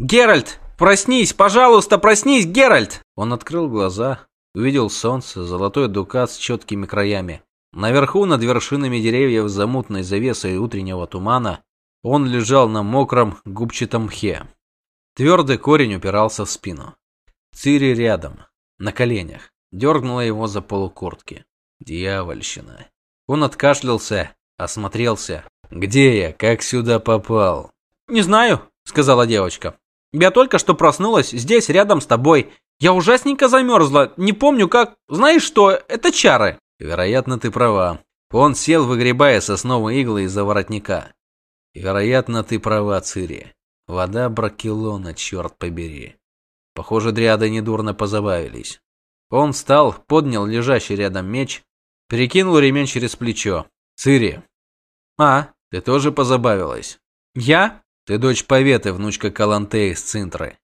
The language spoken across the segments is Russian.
Геральт, проснись, пожалуйста, проснись, Геральт!» Он открыл глаза, увидел солнце, золотой дукат с четкими краями. Наверху, над вершинами деревьев, за мутной завесой утреннего тумана, он лежал на мокром губчатом мхе. Твердый корень упирался в спину. Цири рядом, на коленях, дергнула его за полукуртки. Дьявольщина. Он откашлялся, осмотрелся. «Где я? Как сюда попал?» «Не знаю», — сказала девочка. «Я только что проснулась здесь, рядом с тобой. Я ужасненько замерзла. Не помню, как... Знаешь что? Это чары». «Вероятно, ты права». Он сел, выгребая сосновые иглы из-за воротника. «Вероятно, ты права, Цири. Вода Бракелона, черт побери». Похоже, дриады недурно позабавились. Он встал, поднял лежащий рядом меч, перекинул ремень через плечо. «Цири!» «А?» «Ты тоже позабавилась?» «Я?» «Ты дочь Поветы, внучка Каланте из Цинтры.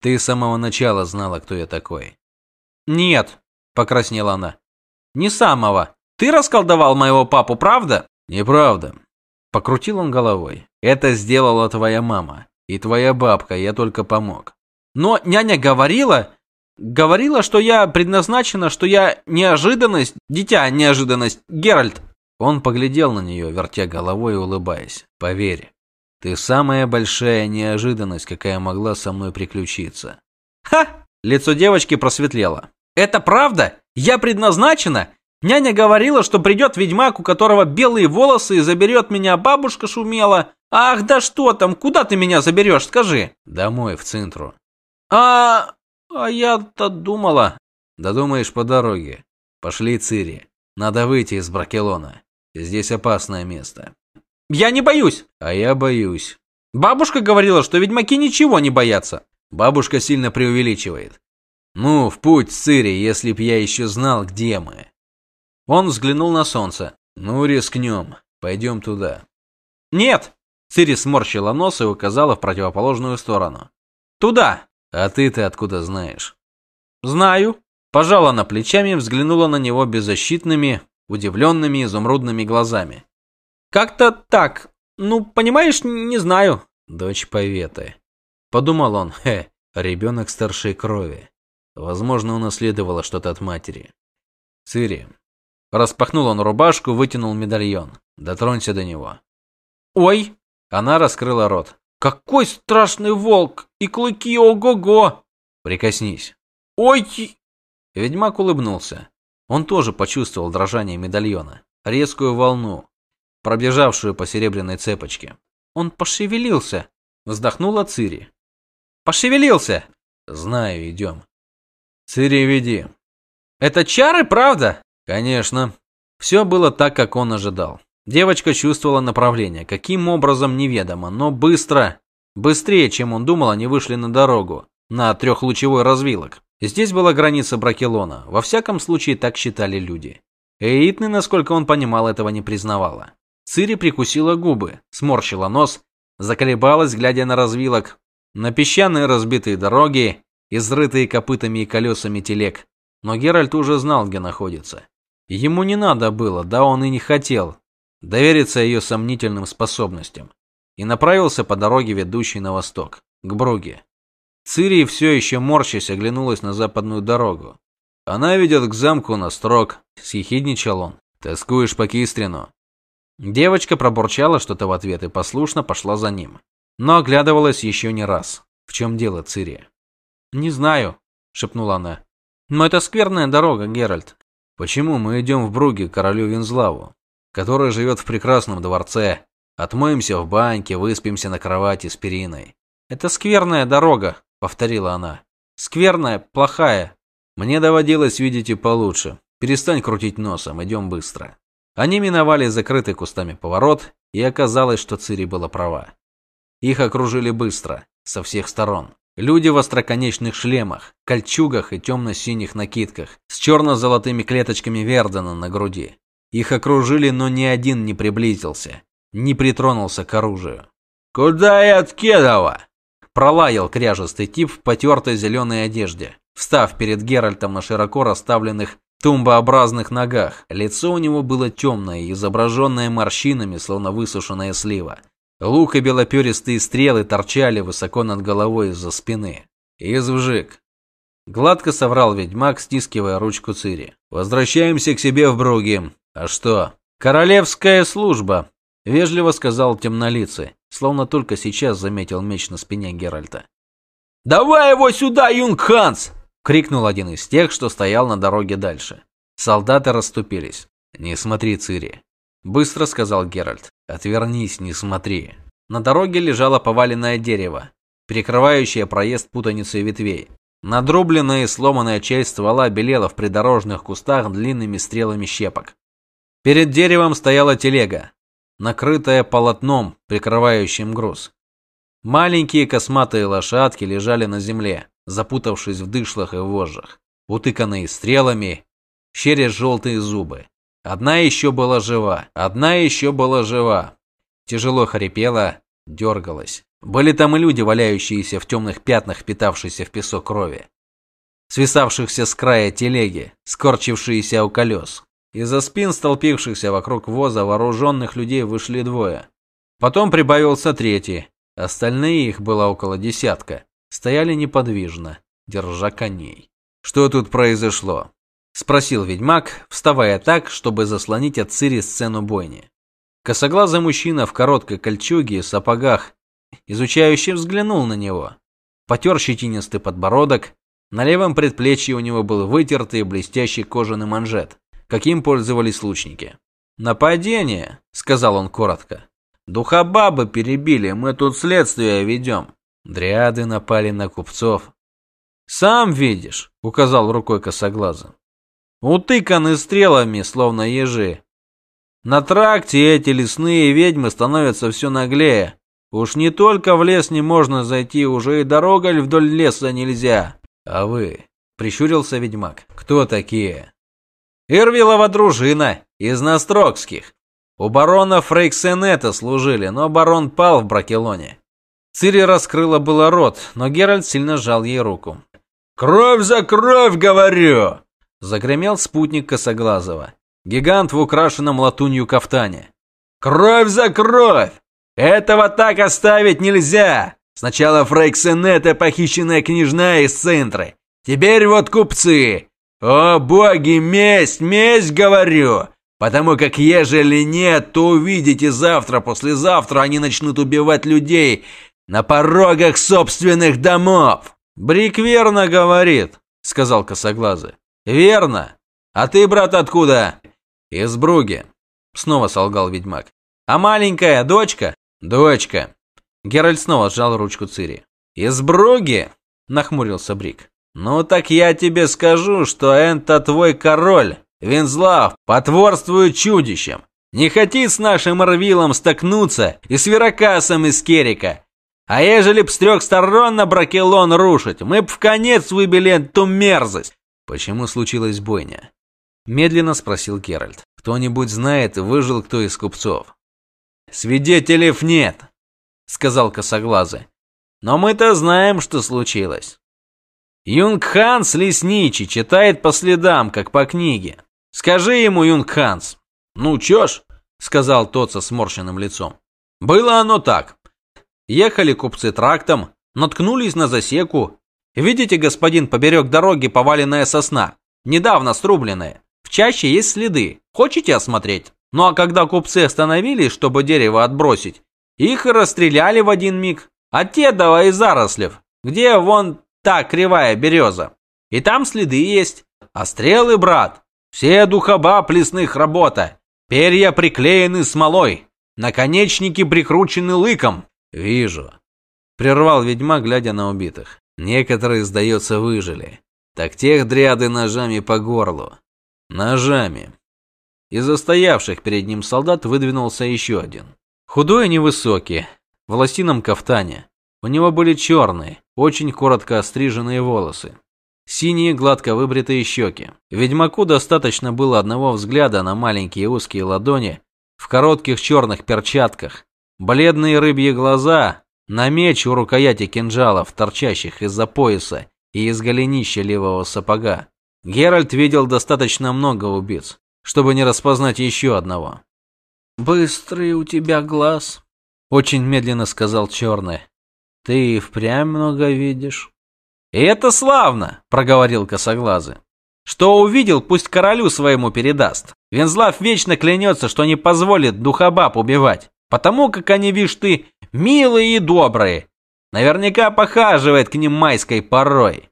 Ты с самого начала знала, кто я такой». «Нет», — покраснела она. «Не самого. Ты расколдовал моего папу, правда?» «Неправда». Покрутил он головой. «Это сделала твоя мама. И твоя бабка, я только помог». «Но няня говорила, Говорила, что я предназначена, что я неожиданность, дитя неожиданность, Геральт. Он поглядел на нее, вертя головой и улыбаясь. Поверь, ты самая большая неожиданность, какая могла со мной приключиться. Ха! Лицо девочки просветлело. Это правда? Я предназначена? Няня говорила, что придет ведьмак, у которого белые волосы, и заберет меня, бабушка шумела. Ах, да что там, куда ты меня заберешь, скажи? Домой, в центру. А, а я-то думала. Додумаешь по дороге. Пошли, Цири. Надо выйти из Бракелона. Здесь опасное место. Я не боюсь. А я боюсь. Бабушка говорила, что ведьмаки ничего не боятся. Бабушка сильно преувеличивает. Ну, в путь, Цири, если б я еще знал, где мы. Он взглянул на солнце. Ну, рискнем. Пойдем туда. Нет. Цири сморщила нос и указала в противоположную сторону. Туда. А ты-то откуда знаешь? Знаю. Пожала на плечами и взглянула на него беззащитными, удивленными изумрудными глазами. Как-то так. Ну, понимаешь, не знаю. Дочь поветы. Подумал он, хе, ребенок старшей крови. Возможно, унаследовала что-то от матери. Цири. Распахнул он рубашку, вытянул медальон. Дотронься до него. Ой! Она раскрыла рот. Какой страшный волк! И клыки ого-го! Прикоснись. Ой! Ведьмак улыбнулся. Он тоже почувствовал дрожание медальона, резкую волну, пробежавшую по серебряной цепочке. Он пошевелился, вздохнула Цири. Пошевелился. Знаю, идем. Цири, веди. Это чары, правда? Конечно. Все было так, как он ожидал. Девочка чувствовала направление, каким образом неведомо, но быстро, быстрее, чем он думал, они вышли на дорогу, на трехлучевой развилок. Здесь была граница Бракелона, во всяком случае так считали люди. Эйтны, насколько он понимал, этого не признавала. Цири прикусила губы, сморщила нос, заколебалась, глядя на развилок, на песчаные разбитые дороги, изрытые копытами и колесами телег. Но Геральт уже знал, где находится. Ему не надо было, да он и не хотел, довериться ее сомнительным способностям, и направился по дороге, ведущей на восток, к Бруге. Цири все еще морщась оглянулась на западную дорогу. Она ведет к замку на строк, съехидничал он. Тоскуешь по Кистрину? Девочка пробурчала что-то в ответ и послушно пошла за ним. Но оглядывалась еще не раз. В чем дело, Цири? Не знаю, шепнула она. Но это скверная дорога, Геральт. Почему мы идем в Бруге к королю Винзлаву? который живет в прекрасном дворце. Отмоемся в баньке, выспимся на кровати с периной. Это скверная дорога, повторила она. Скверная, плохая. Мне доводилось видеть и получше. Перестань крутить носом, идем быстро. Они миновали закрытый кустами поворот, и оказалось, что Цири была права. Их окружили быстро, со всех сторон. Люди в остроконечных шлемах, кольчугах и темно-синих накидках, с черно-золотыми клеточками Вердена на груди. Их окружили, но ни один не приблизился, не притронулся к оружию. «Куда я от Кедова?» Пролаял кряжестый тип в потертой зеленой одежде, встав перед Геральтом на широко расставленных тумбообразных ногах. Лицо у него было темное, изображенное морщинами, словно высушенная слива. Лук и белоперистые стрелы торчали высоко над головой из-за спины. «Извжик!» Гладко соврал ведьмак, стискивая ручку Цири. «Возвращаемся к себе в Бруги. А что?» «Королевская служба», — вежливо сказал темнолицый, словно только сейчас заметил меч на спине Геральта. «Давай его сюда, Юнг Ханс!» — крикнул один из тех, что стоял на дороге дальше. Солдаты расступились. «Не смотри, Цири», — быстро сказал Геральт. «Отвернись, не смотри». На дороге лежало поваленное дерево, перекрывающее проезд путаницей ветвей. Надрубленная и сломанная часть ствола белела в придорожных кустах длинными стрелами щепок. Перед деревом стояла телега, накрытая полотном, прикрывающим груз. Маленькие косматые лошадки лежали на земле, запутавшись в дышлах и вожжах, утыканные стрелами, щеря желтые зубы. Одна еще была жива, одна еще была жива. Тяжело хрипела, дергалась. Были там и люди, валяющиеся в темных пятнах, питавшиеся в песок крови. Свисавшихся с края телеги, скорчившиеся у колес. Из-за спин столпившихся вокруг воза вооруженных людей вышли двое. Потом прибавился третий. Остальные, их было около десятка, стояли неподвижно, держа коней. «Что тут произошло?» – спросил ведьмак, вставая так, чтобы заслонить от Цири сцену бойни. Косоглазый мужчина в короткой кольчуге и сапогах изучающе взглянул на него. Потер щетинистый подбородок. На левом предплечье у него был вытертый блестящий кожаный манжет, каким пользовались лучники. «Нападение», — сказал он коротко. «Духобабы перебили, мы тут следствие ведем». Дриады напали на купцов. «Сам видишь», — указал рукой косоглазым. «Утыканы стрелами, словно ежи. На тракте эти лесные ведьмы становятся все наглее. Уж не только в лес не можно зайти, уже и дорогой вдоль леса нельзя. А вы, прищурился ведьмак, кто такие? Ирвилова дружина, из Настрокских. У барона Фрейксенета служили, но барон пал в Бракелоне. Цири раскрыла было рот, но Геральт сильно сжал ей руку. «Кровь за кровь, говорю!» Загремел спутник Косоглазого. Гигант в украшенном латунью кафтане. «Кровь за кровь! Этого так оставить нельзя! Сначала Фрейксенета похищенная княжна из центры. Теперь вот купцы. О боги, месть, месть, говорю! Потому как ежели нет, то увидите завтра, послезавтра они начнут убивать людей на порогах собственных домов. Брик верно говорит, сказал косоглазый. Верно. А ты, брат, откуда? Из Бруги. Снова солгал ведьмак. А маленькая дочка? «Дочка!» Геральт снова сжал ручку Цири. «Из Бруги?» – нахмурился Брик. «Ну так я тебе скажу, что это твой король, Винзлав, потворствует чудищем. Не хотит с нашим Арвилом столкнуться и с Веракасом из Керика. А ежели б с трех сторон на Бракелон рушить, мы б в конец выбили эту мерзость». «Почему случилась бойня?» Медленно спросил Геральт. «Кто-нибудь знает, выжил кто из купцов?» «Свидетелей нет», — сказал косоглазый. «Но мы-то знаем, что случилось. Юнг Ханс лесничий читает по следам, как по книге. Скажи ему, Юнг Ханс». «Ну, чё ж», — сказал тот со сморщенным лицом. «Было оно так. Ехали купцы трактом, наткнулись на засеку. Видите, господин, поберег дороги поваленная сосна, недавно срубленная. В чаще есть следы. Хочете осмотреть?» Ну а когда купцы остановились, чтобы дерево отбросить, их расстреляли в один миг. От Тедова и зарослев, где вон та кривая береза. И там следы есть. А стрелы, брат, все духоба лесных работа. Перья приклеены смолой. Наконечники прикручены лыком. Вижу. Прервал ведьма, глядя на убитых. Некоторые, сдается, выжили. Так тех дряды ножами по горлу. Ножами. Из застоявших перед ним солдат выдвинулся еще один. Худой и невысокий, в лосином кафтане. У него были черные, очень коротко остриженные волосы. Синие, гладко выбритые щеки. Ведьмаку достаточно было одного взгляда на маленькие узкие ладони в коротких черных перчатках, бледные рыбьи глаза, на меч у рукояти кинжалов, торчащих из-за пояса и из голенища левого сапога. Геральт видел достаточно много убийц, чтобы не распознать еще одного. «Быстрый у тебя глаз», очень медленно сказал черный. Ты и впрямь много видишь. И это славно, проговорил косоглазый. Что увидел, пусть королю своему передаст. Вензлав вечно клянется, что не позволит духобаб убивать, потому как они, видишь ты, милые и добрые. Наверняка похаживает к ним майской порой.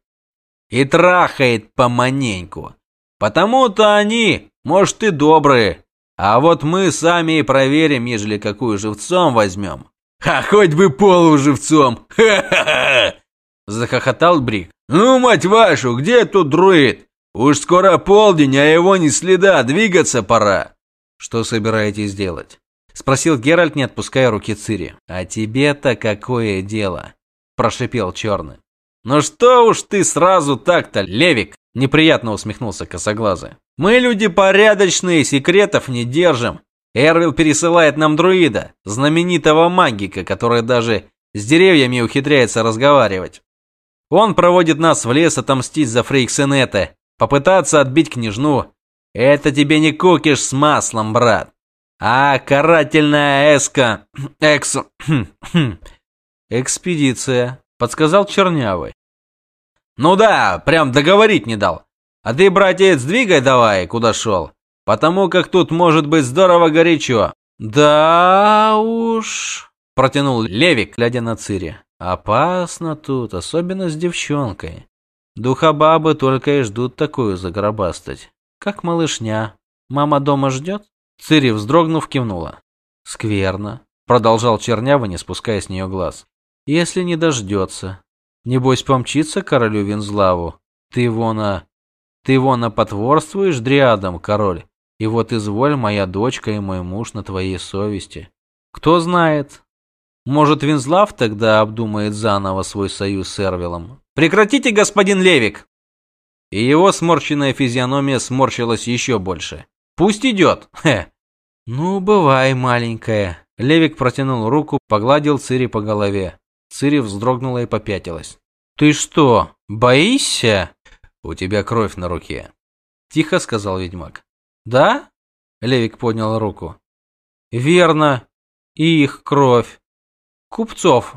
И трахает поманеньку. Потому-то они, может, и добрые. А вот мы сами и проверим, ежели какую живцом возьмем. А хоть бы полуживцом! Ха-ха-ха! Захохотал Брик. Ну, мать вашу, где тут друид? Уж скоро полдень, а его ни следа, двигаться пора. Что собираетесь делать? Спросил Геральт, не отпуская руки Цири. А тебе-то какое дело? Прошипел черный. Ну что уж ты сразу так-то, Левик? Неприятно усмехнулся косоглазый. Мы люди порядочные, секретов не держим. Эрвил пересылает нам друида, знаменитого магика, который даже с деревьями ухитряется разговаривать. Он проводит нас в лес отомстить за Фрейксенета, попытаться отбить княжну. Это тебе не кукиш с маслом, брат. А карательная эска... экс... экспедиция, подсказал Чернявый. Ну да, прям договорить не дал. А ты, братец, двигай давай, куда шел. Потому как тут может быть здорово горячо. Да уж, протянул Левик, глядя на Цири. Опасно тут, особенно с девчонкой. Духобабы только и ждут такую загробастать. Как малышня. Мама дома ждет? Цири, вздрогнув, кивнула. Скверно, продолжал Чернявый, не спуская с нее глаз. Если не дождется. Небось помчится королю Винзлаву. Ты вона... Ты вона потворствуешь дриадам, король. И вот изволь, моя дочка и мой муж на твоей совести. Кто знает, может, Винзлав тогда обдумает заново свой союз с Эрвилом. Прекратите, господин Левик. И его сморщенная физиономия сморщилась еще больше. Пусть идет. Хе. Ну, бывай, маленькая. Левик протянул руку, погладил Цири по голове. Цири вздрогнула и попятилась. Ты что, боишься? У тебя кровь на руке, тихо сказал ведьмак. Да? Левик поднял руку. Верно. И их кровь. Купцов.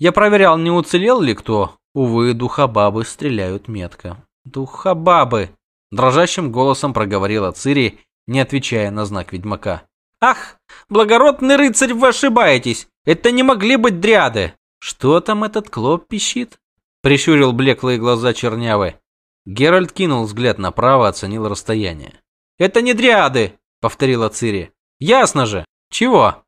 Я проверял, не уцелел ли кто. Увы, духобабы стреляют метко. Духобабы, дрожащим голосом проговорила Цири, не отвечая на знак ведьмака. Ах, благородный рыцарь, вы ошибаетесь. Это не могли быть дряды. Что там этот клоп пищит? Прищурил блеклые глаза чернявы. Геральт кинул взгляд направо, оценил расстояние. Это не дриады, повторила Цири. Ясно же. Чего?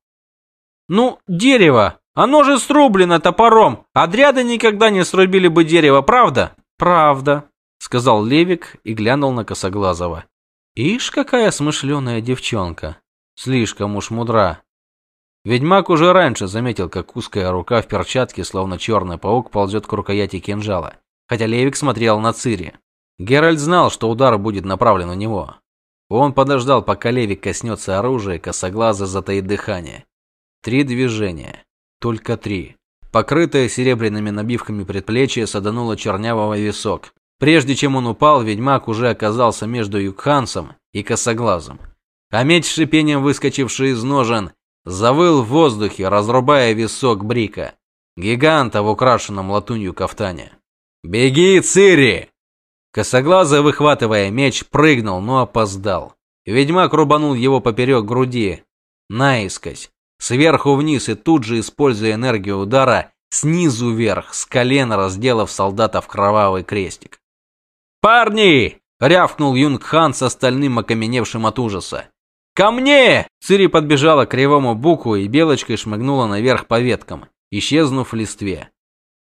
Ну, дерево. Оно же срублено топором. А дряды никогда не срубили бы дерево, правда? Правда, сказал Левик и глянул на Косоглазого. Ишь, какая смышленая девчонка. Слишком уж мудра. Ведьмак уже раньше заметил, как узкая рука в перчатке, словно черный паук, ползет к рукояти кинжала. Хотя Левик смотрел на Цири. Геральт знал, что удар будет направлен на него. Он подождал, пока Левик коснется оружия, косоглазо затаит дыхание. Три движения. Только три. Покрытое серебряными набивками предплечье садануло чернявого висок. Прежде чем он упал, ведьмак уже оказался между Юкхансом и Косоглазом. А меч с шипением, выскочивший из ножен, завыл в воздухе, разрубая висок Брика, гиганта в украшенном латунью кафтане. «Беги, Цири!» Косоглазый, выхватывая меч, прыгнул, но опоздал. Ведьмак рубанул его поперек груди, наискось сверху вниз и тут же, используя энергию удара, снизу вверх, с колена разделав солдата в кровавый крестик. «Парни!» — рявкнул Юнг Хан с остальным окаменевшим от ужаса. «Ко мне!» Цири подбежала к кривому буку и белочкой шмыгнула наверх по веткам, исчезнув в листве.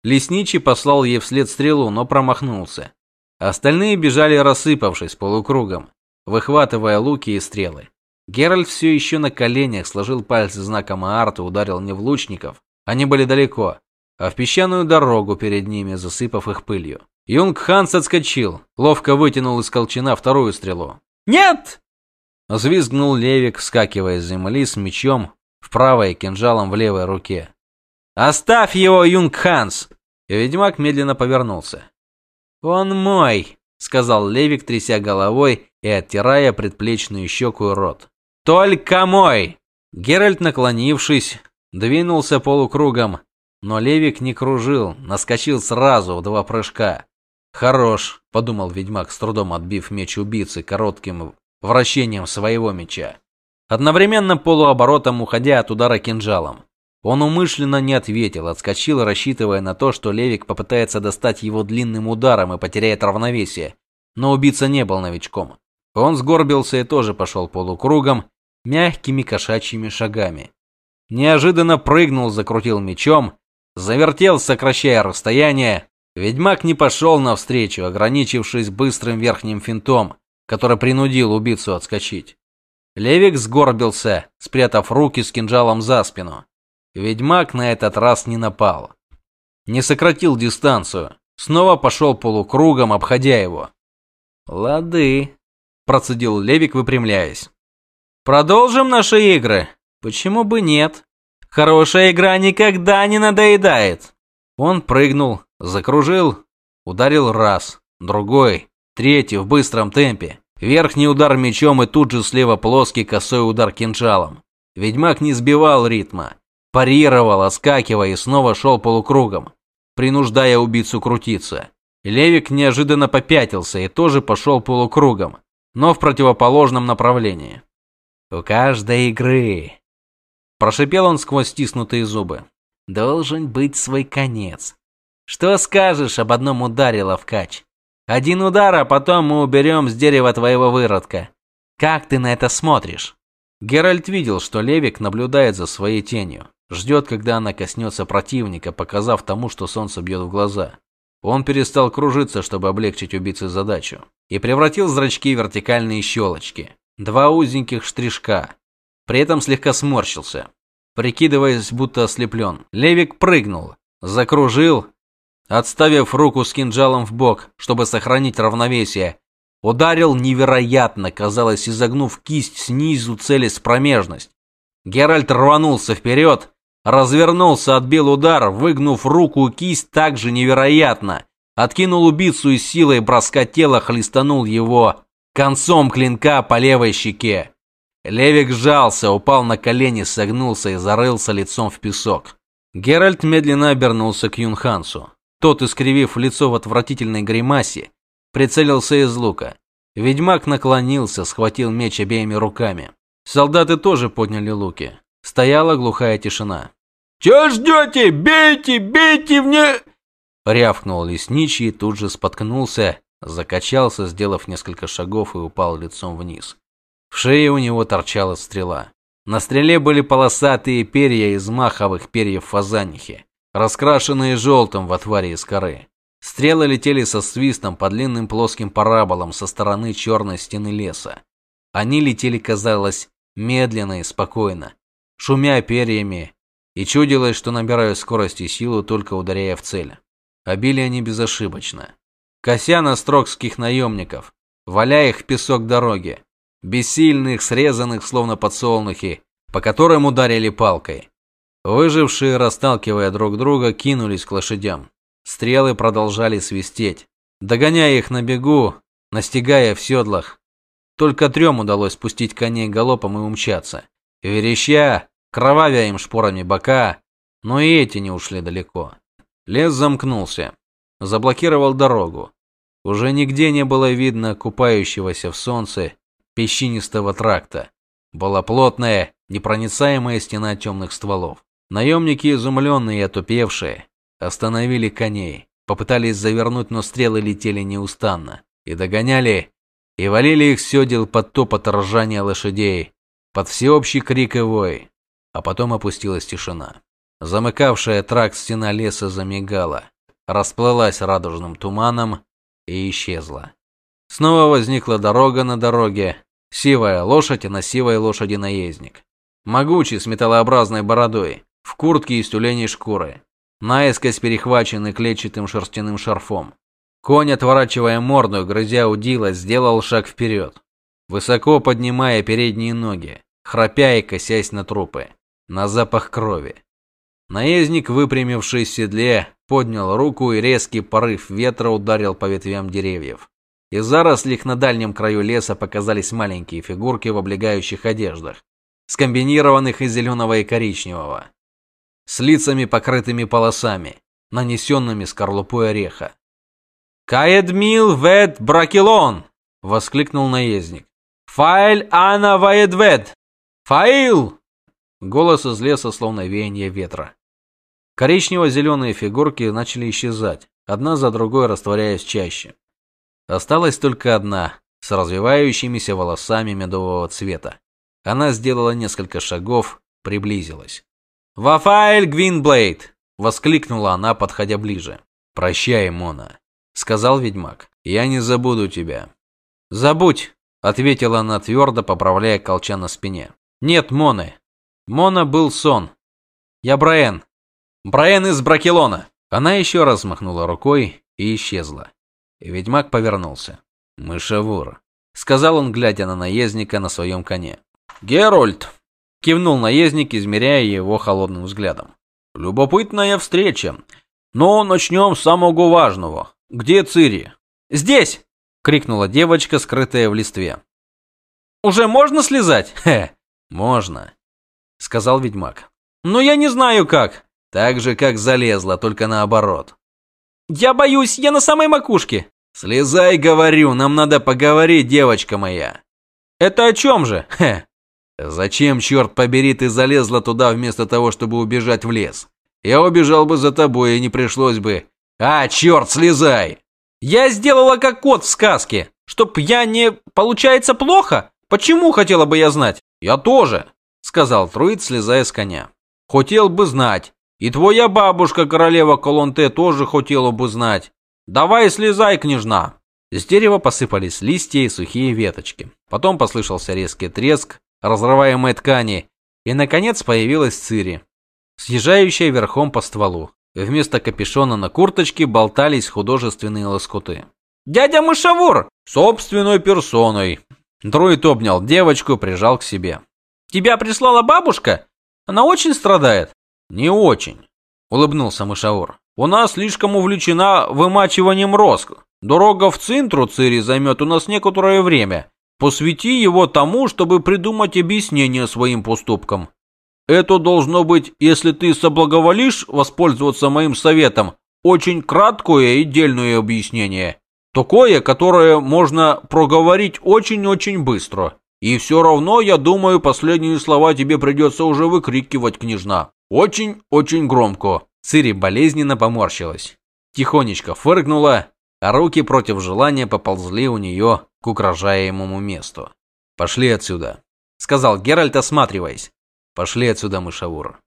Лесничий послал ей вслед стрелу, но промахнулся. Остальные бежали рассыпавшись полукругом, выхватывая луки и стрелы. Геральт все еще на коленях сложил пальцы знаком Аарта, ударил не в лучников. Они были далеко, а в песчаную дорогу перед ними, засыпав их пылью. Юнг Ханс отскочил, ловко вытянул из колчана вторую стрелу. «Нет!» Взвизгнул Левик, вскакивая с земли с мечом в правой и кинжалом в левой руке. «Оставь его, Юнг Ханс!» И ведьмак медленно повернулся. «Он мой!» — сказал Левик, тряся головой и оттирая предплечную щеку и рот. Только мой!» Геральт, наклонившись, двинулся полукругом, но Левик не кружил, наскочил сразу в два прыжка. Хорош, подумал ведьмак, с трудом отбив меч убийцы коротким вращением своего меча, одновременно полуоборотом уходя от удара кинжалом. Он умышленно не ответил, отскочил, рассчитывая на то, что Левик попытается достать его длинным ударом и потеряет равновесие. Но убийца не был новичком. Он сгорбился и тоже пошел полукругом, мягкими кошачьими шагами. Неожиданно прыгнул, закрутил мечом, завертел, сокращая расстояние. Ведьмак не пошел навстречу, ограничившись быстрым верхним финтом, который принудил убийцу отскочить. Левик сгорбился, спрятав руки с кинжалом за спину. Ведьмак на этот раз не напал. Не сократил дистанцию, снова пошел полукругом, обходя его. "Лады", процедил Левик, выпрямляясь. "Продолжим наши игры. Почему бы нет? Хорошая игра никогда не надоедает". Он прыгнул, закружил, ударил раз, другой, третий в быстром темпе. Верхний удар мечом и тут же слева плоский косой удар кинжалом. Ведьмак не сбивал ритма парировал, оскакивая и снова шел полукругом, принуждая убийцу крутиться. Левик неожиданно попятился и тоже пошел полукругом, но в противоположном направлении. У каждой игры, прошипел он сквозь стиснутые зубы, должен быть свой конец. Что скажешь об одном ударе, Лавкач? Один удар, а потом мы уберем с дерева твоего выродка. Как ты на это смотришь? Геральт видел, что Левик наблюдает за своей тенью. Ждет, когда она коснется противника, показав тому, что солнце бьет в глаза. Он перестал кружиться, чтобы облегчить убийце задачу, и превратил зрачки в вертикальные щелочки, два узеньких штришка. При этом слегка сморщился, прикидываясь, будто ослеплен. Левик прыгнул, закружил, отставив руку с кинжалом в бок, чтобы сохранить равновесие. Ударил невероятно, казалось, изогнув кисть снизу, целясь промежность. Геральт рванулся вперед, Развернулся, отбил удар, выгнув руку и кисть так же невероятно. Откинул убийцу и силой броска тела хлестанул его концом клинка по левой щеке. Левик сжался, упал на колени, согнулся и зарылся лицом в песок. Геральт медленно обернулся к Юнхансу. Тот, искривив лицо в отвратительной гримасе, прицелился из лука. Ведьмак наклонился, схватил меч обеими руками. Солдаты тоже подняли луки. Стояла глухая тишина. «Чего ждете? Бейте, бейте мне!» Рявкнул лесничий тут же споткнулся, закачался, сделав несколько шагов и упал лицом вниз. В шее у него торчала стрела. На стреле были полосатые перья из маховых перьев фазанихи, раскрашенные желтым в отваре из коры. Стрелы летели со свистом по длинным плоским параболам со стороны черной стены леса. Они летели, казалось, медленно и спокойно, шумя перьями, и чудилось, что набирают скорость и силу, только ударяя в цель. А они безошибочно. Кося на строкских наемников, валяя их в песок дороги, бессильных, срезанных, словно подсолнухи, по которым ударили палкой. Выжившие, расталкивая друг друга, кинулись к лошадям. Стрелы продолжали свистеть, догоняя их на бегу, настигая в седлах. Только трем удалось спустить коней галопом и умчаться. Вереща, кровавя им шпорами бока, но и эти не ушли далеко. Лес замкнулся, заблокировал дорогу. Уже нигде не было видно купающегося в солнце песчинистого тракта. Была плотная, непроницаемая стена темных стволов. Наемники, изумленные и отупевшие, остановили коней, попытались завернуть, но стрелы летели неустанно и догоняли и валили их сёдел под топот ржания лошадей, под всеобщий крик и вой а потом опустилась тишина. Замыкавшая тракт стена леса замигала, расплылась радужным туманом и исчезла. Снова возникла дорога на дороге, сивая лошадь и на сивой лошади наездник. Могучий с металлообразной бородой, в куртке из тюленей шкуры, наискось перехваченный клетчатым шерстяным шарфом. Конь, отворачивая морду, грызя удила, сделал шаг вперед, высоко поднимая передние ноги, храпя и косясь на трупы на запах крови. Наездник, выпрямившись в седле, поднял руку и резкий порыв ветра ударил по ветвям деревьев. Из зарослей на дальнем краю леса показались маленькие фигурки в облегающих одеждах, скомбинированных из зеленого и коричневого. С лицами покрытыми полосами, нанесенными скорлупой ореха. «Каэдмил вед бракелон!» — воскликнул наездник. «Фаэль ана ваедвед! Фаил!» Голос из леса, словно веяние ветра. Коричнево-зеленые фигурки начали исчезать, одна за другой растворяясь чаще. Осталась только одна, с развивающимися волосами медового цвета. Она сделала несколько шагов, приблизилась. «Вафаэль Гвинблейд!» — воскликнула она, подходя ближе. «Прощай, Мона», — сказал ведьмак. «Я не забуду тебя». «Забудь», — ответила она твердо, поправляя колчан на спине. «Нет Моны. Мона был сон. Я Браен. Браен из Бракелона». Она еще раз махнула рукой и исчезла. И ведьмак повернулся. «Мышавур», — сказал он, глядя на наездника на своем коне. «Герольд», — кивнул наездник, измеряя его холодным взглядом. «Любопытная встреча. Но начнем с самого важного. Где Цири?» «Здесь!» — крикнула девочка, скрытая в листве. «Уже можно слезать?» «Хе, можно», — сказал ведьмак. «Но я не знаю как». «Так же, как залезла, только наоборот». «Я боюсь, я на самой макушке». «Слезай, говорю, нам надо поговорить, девочка моя». «Это о чем же?» «Хе, зачем, черт побери, ты залезла туда вместо того, чтобы убежать в лес? Я убежал бы за тобой, и не пришлось бы... А, черт, слезай!» «Я сделала как кот в сказке, чтоб я не... Получается плохо? Почему, хотела бы я знать?» «Я тоже», — сказал Труид, слезая с коня. «Хотел бы знать. И твоя бабушка, королева Колонте, тоже хотела бы знать. Давай слезай, княжна!» С дерева посыпались листья и сухие веточки. Потом послышался резкий треск, разрываемой ткани, и, наконец, появилась Цири, съезжающая верхом по стволу. Вместо капюшона на курточке болтались художественные лоскуты. «Дядя Мышавур!» «Собственной персоной!» Друид обнял девочку, прижал к себе. «Тебя прислала бабушка? Она очень страдает?» «Не очень», — улыбнулся Мышаур. «У нас слишком увлечена вымачиванием роск. Дорога в центру Цири займет у нас некоторое время. Посвяти его тому, чтобы придумать объяснение своим поступкам. Это должно быть, если ты соблаговолишь воспользоваться моим советом, очень краткое и дельное объяснение. Такое, которое можно проговорить очень-очень быстро. И все равно, я думаю, последние слова тебе придется уже выкрикивать, княжна. Очень-очень громко. Цири болезненно поморщилась. Тихонечко фыркнула, а руки против желания поползли у нее к угрожаемому месту. «Пошли отсюда», — сказал Геральт, осматриваясь. «Пошли отсюда, мышавур».